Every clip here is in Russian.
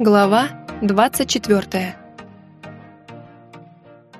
Глава 24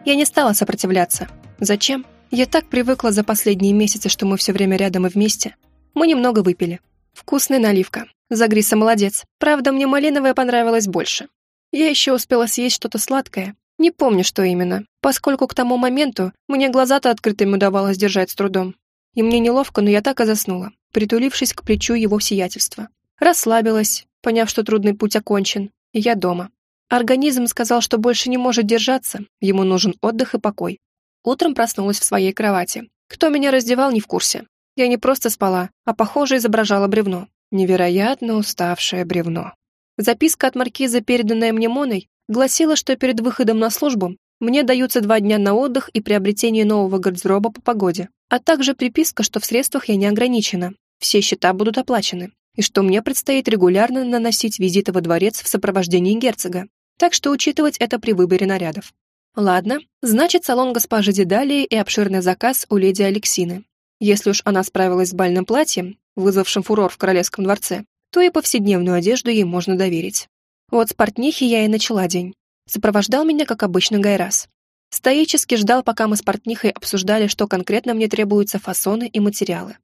Я не стала сопротивляться. Зачем? Я так привыкла за последние месяцы, что мы все время рядом и вместе. Мы немного выпили. Вкусная наливка. Загриса молодец. Правда, мне малиновая понравилась больше. Я еще успела съесть что-то сладкое. Не помню, что именно, поскольку к тому моменту мне глаза-то открытыми удавалось держать с трудом. И мне неловко, но я так и заснула, притулившись к плечу его сиятельства. Расслабилась, поняв, что трудный путь окончен, и я дома. Организм сказал, что больше не может держаться, ему нужен отдых и покой. Утром проснулась в своей кровати. Кто меня раздевал, не в курсе. Я не просто спала, а, похоже, изображала бревно. Невероятно уставшее бревно. Записка от маркиза, переданная мне Моной, гласила, что перед выходом на службу мне даются два дня на отдых и приобретение нового гардероба по погоде, а также приписка, что в средствах я не ограничена, все счета будут оплачены, и что мне предстоит регулярно наносить визиты во дворец в сопровождении герцога, так что учитывать это при выборе нарядов. Ладно, значит, салон госпожи Дедалии и обширный заказ у леди Алексины. Если уж она справилась с бальным платьем, вызвавшим фурор в королевском дворце, то и повседневную одежду ей можно доверить. Вот с портнихи я и начала день. Сопровождал меня, как обычно, Гайрас. Стоически ждал, пока мы с портнихой обсуждали, что конкретно мне требуются фасоны и материалы.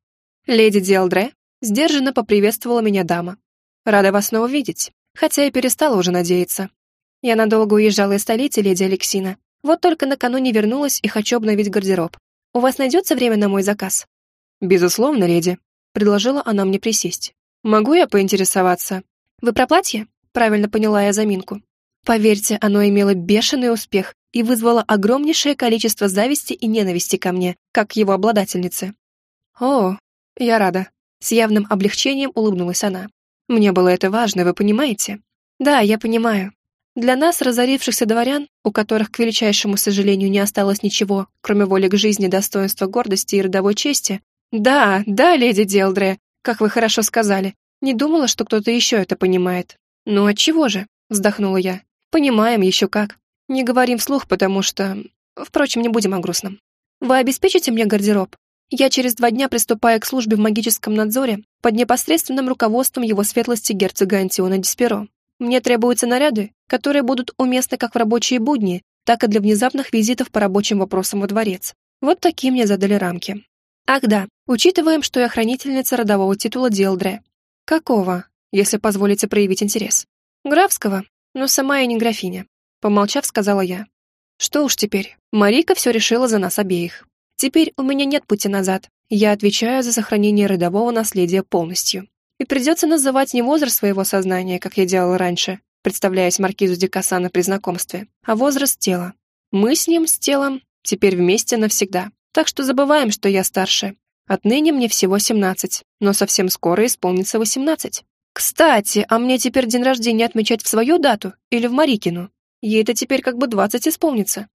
«Леди Диалдре», сдержанно поприветствовала меня дама. «Рада вас снова видеть, хотя и перестала уже надеяться. Я надолго уезжала из столицы, леди Алексина. Вот только накануне вернулась и хочу обновить гардероб. У вас найдется время на мой заказ?» «Безусловно, леди», — предложила она мне присесть. «Могу я поинтересоваться?» «Вы про платье?» — правильно поняла я заминку. Поверьте, оно имело бешеный успех и вызвало огромнейшее количество зависти и ненависти ко мне, как к его обладательнице. «О, я рада», — с явным облегчением улыбнулась она. «Мне было это важно, вы понимаете?» «Да, я понимаю. Для нас, разорившихся дворян, у которых, к величайшему сожалению, не осталось ничего, кроме воли к жизни, достоинства, гордости и родовой чести, да, да, леди Делдре, как вы хорошо сказали, не думала, что кто-то еще это понимает. Ну отчего же?» — вздохнула я. Понимаем еще как. Не говорим вслух, потому что... Впрочем, не будем о грустном. Вы обеспечите мне гардероб? Я через два дня приступаю к службе в магическом надзоре под непосредственным руководством его светлости герцога Антиона Дисперо. Мне требуются наряды, которые будут уместны как в рабочие будни, так и для внезапных визитов по рабочим вопросам во дворец. Вот такие мне задали рамки. Ах да, учитываем, что я хранительница родового титула Диэлдре. Какого, если позволите проявить интерес? Графского, но сама я не графиня», — помолчав, сказала я. «Что уж теперь, Марика все решила за нас обеих. Теперь у меня нет пути назад, я отвечаю за сохранение родового наследия полностью. И придется называть не возраст своего сознания, как я делала раньше, представляясь маркизу Дикасана при знакомстве, а возраст тела. Мы с ним, с телом, теперь вместе навсегда. Так что забываем, что я старше. Отныне мне всего 17, но совсем скоро исполнится 18. Кстати, а мне теперь день рождения отмечать в свою дату или в Марикину? Ей-то теперь как бы двадцать исполнится.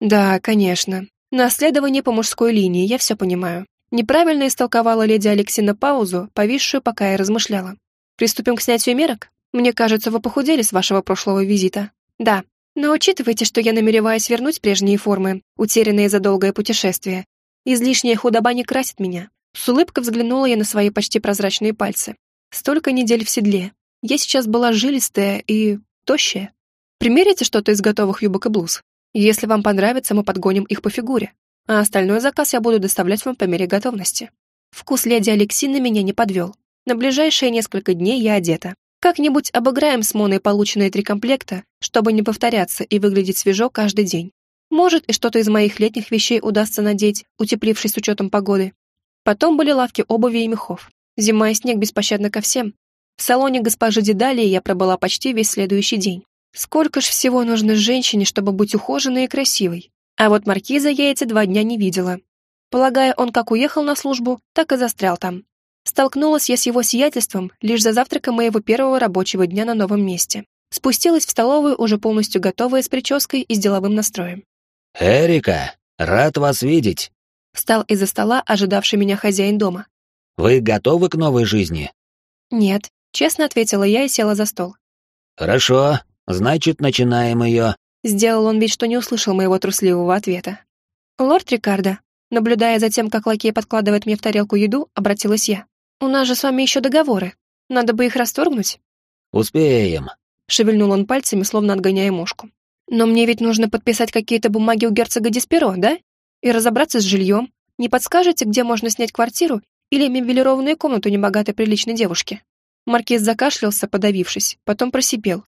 Да, конечно. Наследование по мужской линии, я все понимаю. Неправильно истолковала леди Алексина паузу, повисшую, пока я размышляла. Приступим к снятию мерок? Мне кажется, вы похудели с вашего прошлого визита. Да, но учитывайте, что я намереваюсь вернуть прежние формы, утерянные за долгое путешествие. Излишняя худоба не красит меня. С улыбкой взглянула я на свои почти прозрачные пальцы. Столько недель в седле. Я сейчас была жилистая и тощая. Примерите что-то из готовых юбок и блуз. Если вам понравится, мы подгоним их по фигуре. А остальной заказ я буду доставлять вам по мере готовности. Вкус леди Алексины меня не подвел. На ближайшие несколько дней я одета. Как-нибудь обыграем с Моной полученные три комплекта, чтобы не повторяться и выглядеть свежо каждый день. Может, и что-то из моих летних вещей удастся надеть, утеплившись с учетом погоды. Потом были лавки обуви и мехов. Зима и снег беспощадны ко всем. В салоне госпожи Дедалии я пробыла почти весь следующий день. Сколько ж всего нужно женщине, чтобы быть ухоженной и красивой. А вот маркиза я эти два дня не видела. Полагаю, он как уехал на службу, так и застрял там. Столкнулась я с его сиятельством лишь за завтраком моего первого рабочего дня на новом месте. Спустилась в столовую, уже полностью готовая с прической и с деловым настроем. «Эрика, рад вас видеть!» Встал из-за стола ожидавший меня хозяин дома. Вы готовы к новой жизни? Нет, честно ответила я и села за стол. Хорошо, значит, начинаем ее. Сделал он вид, что не услышал моего трусливого ответа. Лорд Рикардо, наблюдая за тем, как лакей подкладывает мне в тарелку еду, обратилась я. У нас же с вами еще договоры. Надо бы их расторгнуть. Успеем. шевельнул он пальцами, словно отгоняя мошку. «Но мне ведь нужно подписать какие-то бумаги у герцога Десперо, да? И разобраться с жильем. Не подскажете, где можно снять квартиру или мебелированную комнату небогатой приличной девушки?» Маркиз закашлялся, подавившись, потом просипел.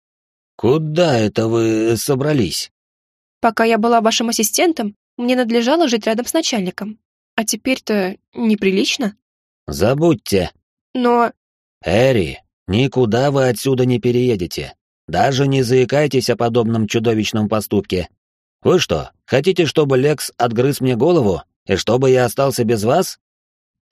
«Куда это вы собрались?» «Пока я была вашим ассистентом, мне надлежало жить рядом с начальником. А теперь-то неприлично». «Забудьте». «Но...» «Эри, никуда вы отсюда не переедете. Даже не заикайтесь о подобном чудовищном поступке. Вы что, хотите, чтобы Лекс отгрыз мне голову, и чтобы я остался без вас?»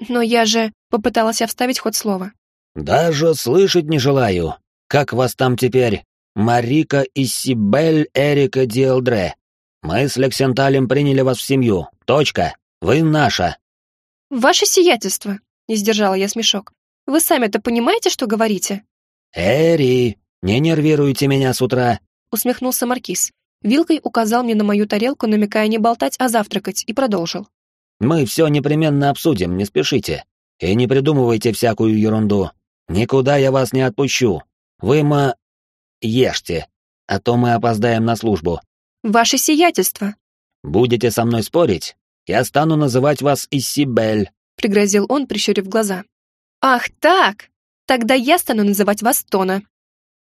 «Но я же...» — попыталась я вставить хоть слово. «Даже слышать не желаю. Как вас там теперь? Марика Иссибель Эрика Диэлдре. Мы с Лексенталем приняли вас в семью. Точка. Вы наша». «Ваше сиятельство», — не сдержала я смешок. «Вы сами-то понимаете, что говорите?» «Эри, не нервируйте меня с утра», — усмехнулся Маркиз. Вилкой указал мне на мою тарелку, намекая не болтать, а завтракать, и продолжил. «Мы все непременно обсудим, не спешите. И не придумывайте всякую ерунду. Никуда я вас не отпущу. Вы, ма... ешьте, а то мы опоздаем на службу». «Ваше сиятельство». «Будете со мной спорить? Я стану называть вас Иссибель», — пригрозил он, прищурив глаза. «Ах так! Тогда я стану называть вас Тона».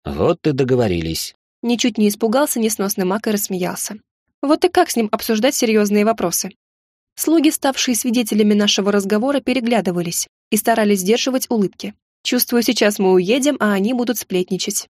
«Вот и договорились». Ничуть не испугался несносный маг и рассмеялся. Вот и как с ним обсуждать серьезные вопросы? Слуги, ставшие свидетелями нашего разговора, переглядывались и старались сдерживать улыбки. Чувствую, сейчас мы уедем, а они будут сплетничать.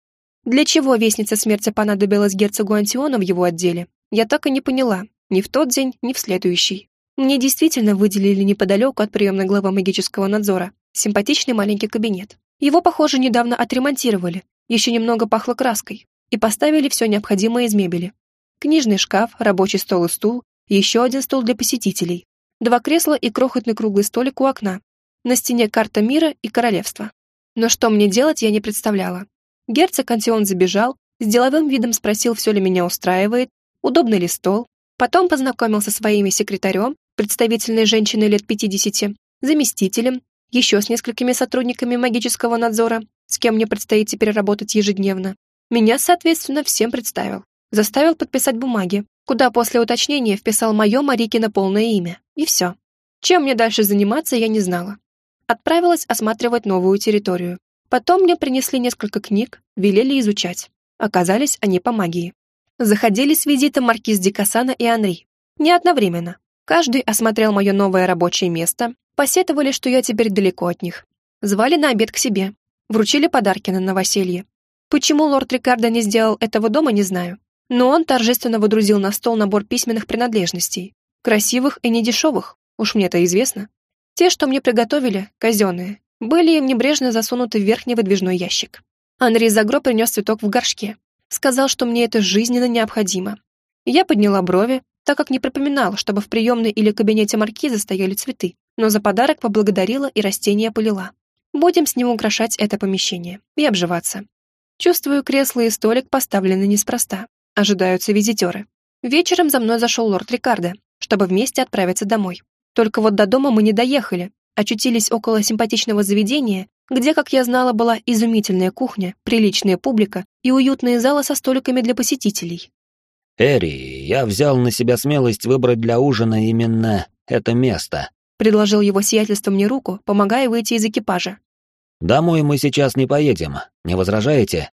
Для чего вестница смерти понадобилась герцогу Антиона в его отделе, я так и не поняла, ни в тот день, ни в следующий. Мне действительно выделили неподалеку от приемной главы магического надзора симпатичный маленький кабинет. Его, похоже, недавно отремонтировали, еще немного пахло краской, и поставили все необходимое из мебели. Книжный шкаф, рабочий стол и стул, еще один стол для посетителей, два кресла и крохотный круглый столик у окна. На стене карта мира и королевства. Но что мне делать, я не представляла. Герцог Антион забежал, с деловым видом спросил, все ли меня устраивает, удобный ли стол, потом познакомился со своими секретарем, представительной женщиной лет 50, заместителем, еще с несколькими сотрудниками магического надзора, с кем мне предстоит теперь работать ежедневно. Меня, соответственно, всем представил. Заставил подписать бумаги, куда после уточнения вписал мое Марикино полное имя. И все. Чем мне дальше заниматься, я не знала. Отправилась осматривать новую территорию. Потом мне принесли несколько книг, велели изучать. Оказались они по магии. Заходили с визитом маркиз Дикасана и Анри. Не одновременно. Каждый осмотрел мое новое рабочее место, посетовали, что я теперь далеко от них. Звали на обед к себе. Вручили подарки на новоселье. Почему лорд Рикардо не сделал этого дома, не знаю но он торжественно водрузил на стол набор письменных принадлежностей, красивых и недешевых, уж мне-то известно. Те, что мне приготовили, казенные, были небрежно засунуты в верхний выдвижной ящик. Анри Загро принес цветок в горшке. Сказал, что мне это жизненно необходимо. Я подняла брови, так как не припоминала, чтобы в приемной или кабинете маркиза стояли цветы, но за подарок поблагодарила и растение полила. Будем с ним украшать это помещение и обживаться. Чувствую, кресло и столик поставлены неспроста. Ожидаются визитеры. Вечером за мной зашел лорд Рикардо, чтобы вместе отправиться домой. Только вот до дома мы не доехали, очутились около симпатичного заведения, где, как я знала, была изумительная кухня, приличная публика и уютные залы со столиками для посетителей. «Эри, я взял на себя смелость выбрать для ужина именно это место», предложил его сиятельство мне руку, помогая выйти из экипажа. «Домой мы сейчас не поедем, не возражаете?»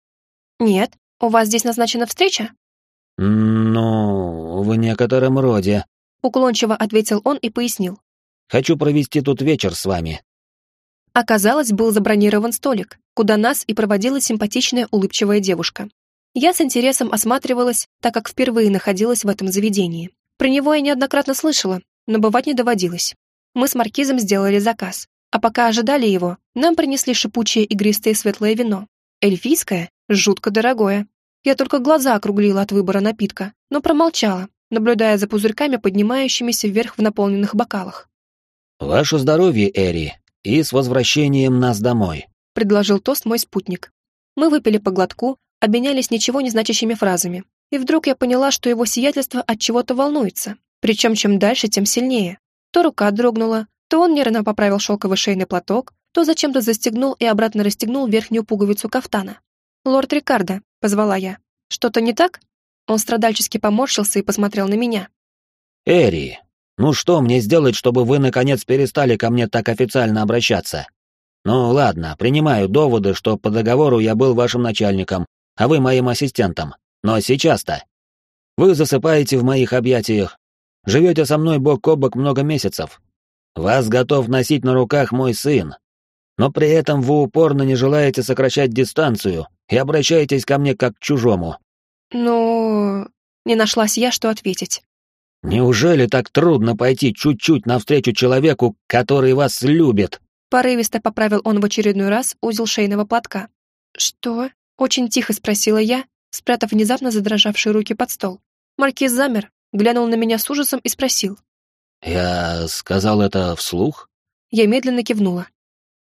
«Нет. У вас здесь назначена встреча?» «Ну, в некотором роде», — уклончиво ответил он и пояснил. «Хочу провести тут вечер с вами». Оказалось, был забронирован столик, куда нас и проводила симпатичная улыбчивая девушка. Я с интересом осматривалась, так как впервые находилась в этом заведении. Про него я неоднократно слышала, но бывать не доводилось. Мы с Маркизом сделали заказ, а пока ожидали его, нам принесли шипучее игристое светлое вино. Эльфийское, жутко дорогое. Я только глаза округлила от выбора напитка, но промолчала, наблюдая за пузырьками, поднимающимися вверх в наполненных бокалах. «Ваше здоровье, Эри, и с возвращением нас домой», — предложил тост мой спутник. Мы выпили по глотку, обменялись ничего не значащими фразами, и вдруг я поняла, что его сиятельство от чего-то волнуется, причем чем дальше, тем сильнее. То рука дрогнула, то он нервно поправил шелковый шейный платок, то зачем-то застегнул и обратно расстегнул верхнюю пуговицу кафтана. «Лорд Рикардо, позвала я. «Что-то не так?» Он страдальчески поморщился и посмотрел на меня. «Эри, ну что мне сделать, чтобы вы наконец перестали ко мне так официально обращаться? Ну ладно, принимаю доводы, что по договору я был вашим начальником, а вы моим ассистентом. Но сейчас-то... Вы засыпаете в моих объятиях, живете со мной бок о бок много месяцев. Вас готов носить на руках мой сын. Но при этом вы упорно не желаете сокращать дистанцию и обращаетесь ко мне как к чужому. Ну... Не нашлась я, что ответить. Неужели так трудно пойти чуть-чуть навстречу человеку, который вас любит? Порывисто поправил он в очередной раз узел шейного платка. Что? Очень тихо спросила я, спрятав внезапно задрожавшие руки под стол. Маркиз замер, глянул на меня с ужасом и спросил. «Я сказал это вслух?» Я медленно кивнула.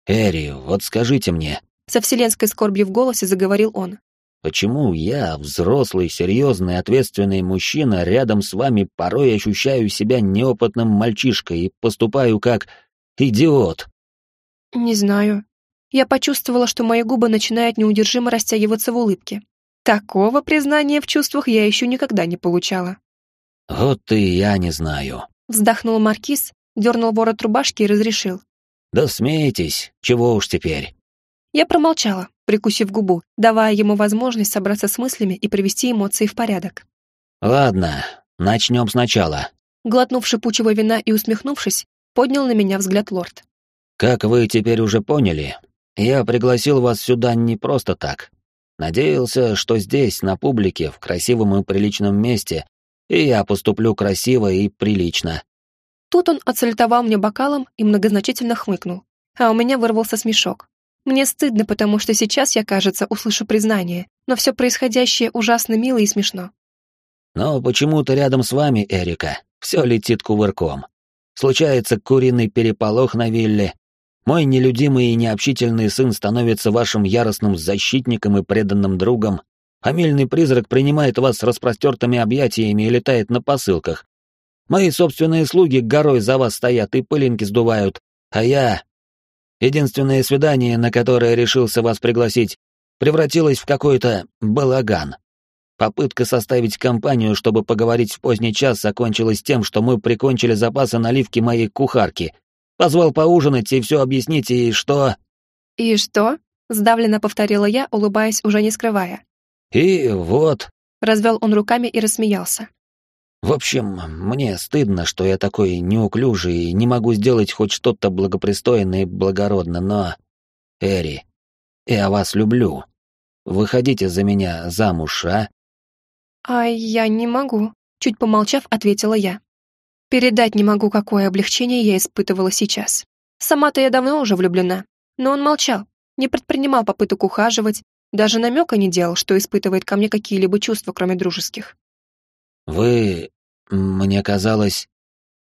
«Эри, вот скажите мне...» Со вселенской скорбью в голосе заговорил он. Почему я, взрослый, серьезный, ответственный мужчина, рядом с вами порой ощущаю себя неопытным мальчишкой и поступаю как идиот? Не знаю. Я почувствовала, что мои губы начинают неудержимо растягиваться в улыбке. Такого признания в чувствах я еще никогда не получала. Вот и я не знаю. Вздохнул маркиз, дернул ворот рубашки и разрешил. Да смейтесь, чего уж теперь. Я промолчала, прикусив губу, давая ему возможность собраться с мыслями и привести эмоции в порядок. «Ладно, начнем сначала». Глотнув шипучего вина и усмехнувшись, поднял на меня взгляд лорд. «Как вы теперь уже поняли, я пригласил вас сюда не просто так. Надеялся, что здесь, на публике, в красивом и приличном месте, и я поступлю красиво и прилично». Тут он отсалютовал мне бокалом и многозначительно хмыкнул, а у меня вырвался смешок. Мне стыдно, потому что сейчас я, кажется, услышу признание, но все происходящее ужасно мило и смешно. Но почему-то рядом с вами, Эрика, все летит кувырком. Случается куриный переполох на вилле. Мой нелюдимый и необщительный сын становится вашим яростным защитником и преданным другом. Фамильный призрак принимает вас с распростертыми объятиями и летает на посылках. Мои собственные слуги горой за вас стоят и пылинки сдувают, а я Единственное свидание, на которое решился вас пригласить, превратилось в какой-то балаган. Попытка составить компанию, чтобы поговорить в поздний час, закончилась тем, что мы прикончили запасы наливки моей кухарки. Позвал поужинать и все объяснить, и что... «И что?» — сдавленно повторила я, улыбаясь, уже не скрывая. «И вот...» — развел он руками и рассмеялся. В общем, мне стыдно, что я такой неуклюжий и не могу сделать хоть что-то благопристойное и благородно, но... Эри, я вас люблю. Выходите за меня замуж, а? А я не могу, чуть помолчав, ответила я. Передать не могу, какое облегчение я испытывала сейчас. Сама-то я давно уже влюблена, но он молчал, не предпринимал попыток ухаживать, даже намека не делал, что испытывает ко мне какие-либо чувства, кроме дружеских. «Вы мне казалось,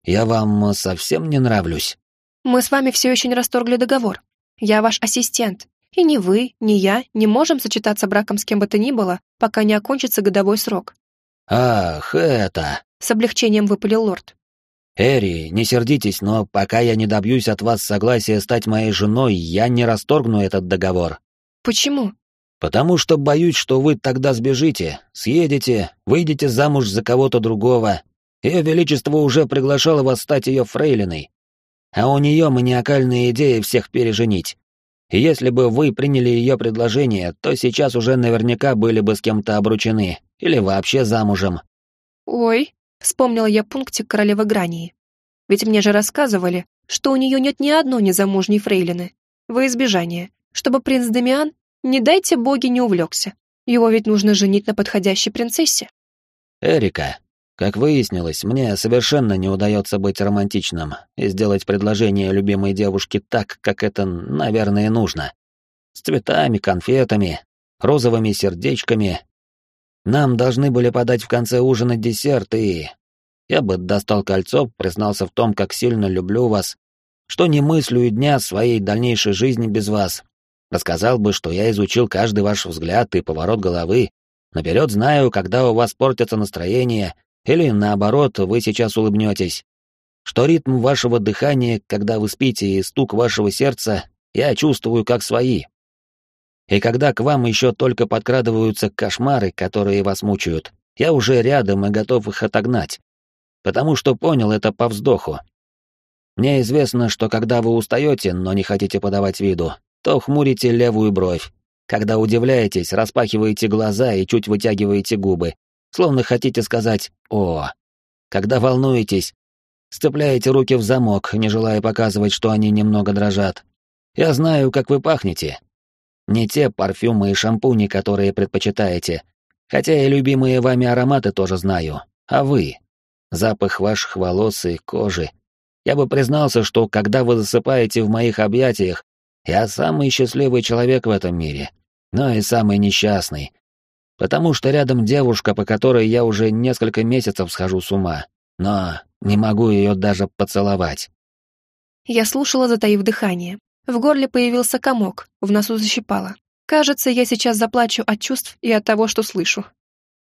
я вам совсем не нравлюсь. Мы с вами все еще не расторгли договор. Я ваш ассистент. И ни вы, ни я не можем сочетаться браком с кем бы то ни было, пока не окончится годовой срок. Ах, это... С облегчением выпалил лорд. Эри, не сердитесь, но пока я не добьюсь от вас согласия стать моей женой, я не расторгну этот договор. Почему? Потому что боюсь, что вы тогда сбежите, съедете, выйдете замуж за кого-то другого. Ее Величество уже приглашало вас стать ее фрейлиной. А у нее маниакальная идея всех переженить. И если бы вы приняли ее предложение, то сейчас уже наверняка были бы с кем-то обручены или вообще замужем. Ой, вспомнила я пунктик королевы Грании. Ведь мне же рассказывали, что у нее нет ни одной незамужней фрейлины. Во избежание, чтобы принц Дамиан не дайте боги не увлекся. Его ведь нужно женить на подходящей принцессе. Эрика, как выяснилось, мне совершенно не удается быть романтичным и сделать предложение любимой девушке так, как это, наверное, нужно. С цветами, конфетами, розовыми сердечками. Нам должны были подать в конце ужина десерт, и... Я бы достал кольцо, признался в том, как сильно люблю вас, что не мыслю дня своей дальнейшей жизни без вас, Рассказал бы, что я изучил каждый ваш взгляд и поворот головы. Наперед знаю, когда у вас портится настроение, или наоборот, вы сейчас улыбнетесь. Что ритм вашего дыхания, когда вы спите, и стук вашего сердца, я чувствую как свои. И когда к вам еще только подкрадываются кошмары, которые вас мучают, я уже рядом и готов их отогнать. Потому что понял это по вздоху. Мне известно, что когда вы устаете, но не хотите подавать виду, то хмурите левую бровь. Когда удивляетесь, распахиваете глаза и чуть вытягиваете губы, словно хотите сказать «О». Когда волнуетесь, сцепляете руки в замок, не желая показывать, что они немного дрожат. Я знаю, как вы пахнете. Не те парфюмы и шампуни, которые предпочитаете, хотя и любимые вами ароматы тоже знаю, а вы. Запах ваших волос и кожи. Я бы признался, что когда вы засыпаете в моих объятиях, я самый счастливый человек в этом мире, но и самый несчастный, потому что рядом девушка, по которой я уже несколько месяцев схожу с ума, но не могу ее даже поцеловать. Я слушала, затаив дыхание. В горле появился комок, в носу защипало. Кажется, я сейчас заплачу от чувств и от того, что слышу.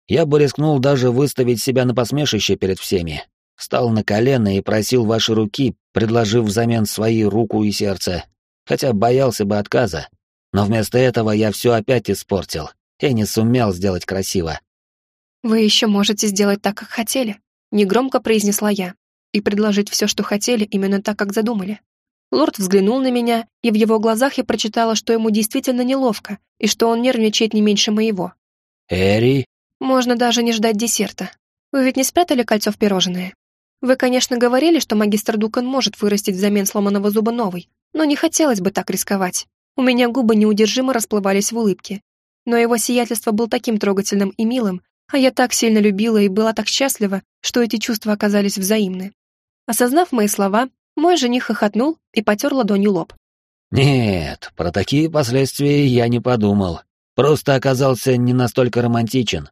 Я бы рискнул даже выставить себя на посмешище перед всеми. Встал на колено и просил ваши руки, предложив взамен свои руку и сердце. Хотя боялся бы отказа. Но вместо этого я все опять испортил и не сумел сделать красиво. «Вы еще можете сделать так, как хотели», — негромко произнесла я, «и предложить все, что хотели, именно так, как задумали. Лорд взглянул на меня, и в его глазах я прочитала, что ему действительно неловко, и что он нервничает не меньше моего. «Эри?» «Можно даже не ждать десерта. Вы ведь не спрятали кольцо в пирожное? Вы, конечно, говорили, что магистр Дукан может вырастить взамен сломанного зуба новый, но не хотелось бы так рисковать. У меня губы неудержимо расплывались в улыбке. Но его сиятельство был таким трогательным и милым, а я так сильно любила и была так счастлива, что эти чувства оказались взаимны. Осознав мои слова, мой жених хохотнул и потер ладонью лоб. «Нет, про такие последствия я не подумал. Просто оказался не настолько романтичен».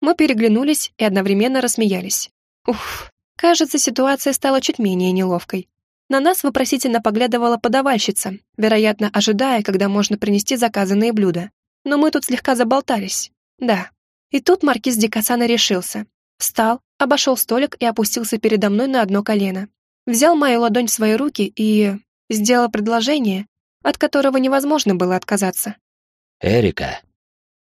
Мы переглянулись и одновременно рассмеялись. Уф, кажется, ситуация стала чуть менее неловкой. На нас вопросительно поглядывала подавальщица, вероятно, ожидая, когда можно принести заказанные блюда. Но мы тут слегка заболтались. Да. И тут маркиз Дикасана решился. Встал, обошел столик и опустился передо мной на одно колено взял мою ладонь в свои руки и сделал предложение, от которого невозможно было отказаться. «Эрика,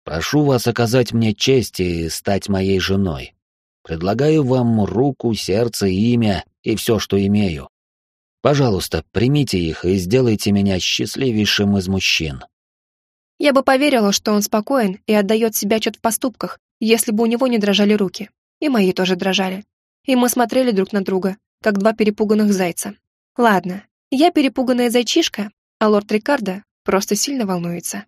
прошу вас оказать мне честь и стать моей женой. Предлагаю вам руку, сердце, имя и все, что имею. Пожалуйста, примите их и сделайте меня счастливейшим из мужчин». Я бы поверила, что он спокоен и отдает себя отчет в поступках, если бы у него не дрожали руки. И мои тоже дрожали. И мы смотрели друг на друга, как два перепуганных зайца. Ладно, я перепуганная зайчишка, а лорд Рикардо просто сильно волнуется.